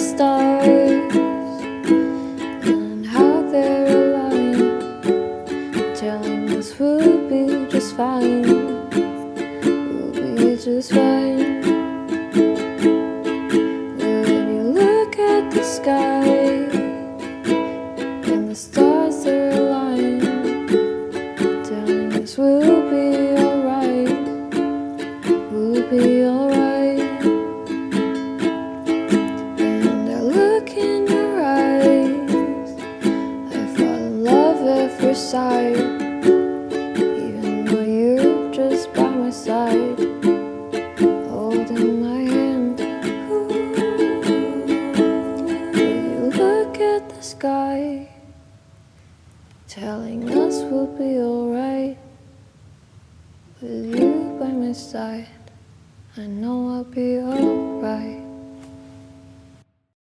stars and how they're aligned, telling us we'll be just fine, we'll be just fine. Sight, even though you're just by my side, holding my hand. Will you look at the sky, telling us we'll be alright, with you by my side. I know I'll be alright.